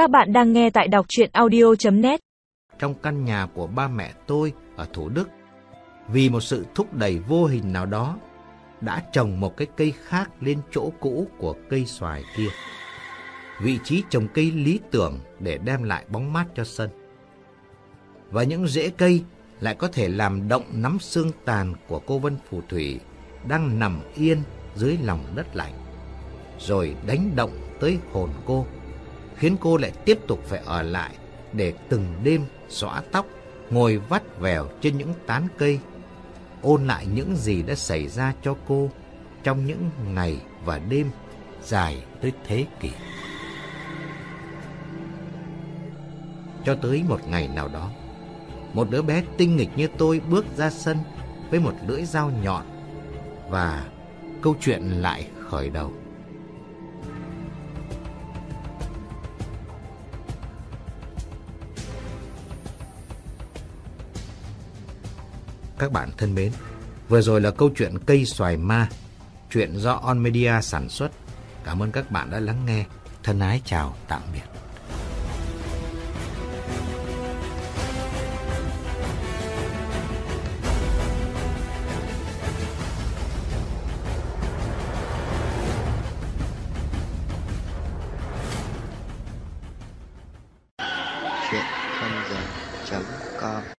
Các bạn đang nghe tại đọc chuyện audio.net trong căn nhà của ba mẹ tôi ở Thủ Đức. Vì một sự thúc đẩy vô hình nào đó, đã trồng một cái cây khác lên chỗ cũ của cây xoài kia. Vị trí trồng cây lý tưởng để đem lại bóng mát cho sân. Và những rễ cây lại có thể làm động nắm xương tàn của cô Vân Phù Thủy đang nằm yên dưới lòng đất lạnh. Rồi đánh động tới hồn cô, khiến cô lại tiếp tục phải ở lại để từng đêm xõa tóc, ngồi vắt vẻo trên những tán cây, ôn lại những gì đã xảy ra cho cô trong những ngày và đêm dài tới thế kỷ. Cho tới một ngày nào đó, một đứa bé tinh nghịch như tôi bước ra sân với một lưỡi dao nhọn và câu chuyện lại khởi đầu. Các bạn thân mến, vừa rồi là câu chuyện cây xoài ma, chuyện do On Media sản xuất. Cảm ơn các bạn đã lắng nghe. Thân ái chào, tạm biệt. chuyện không giờ.com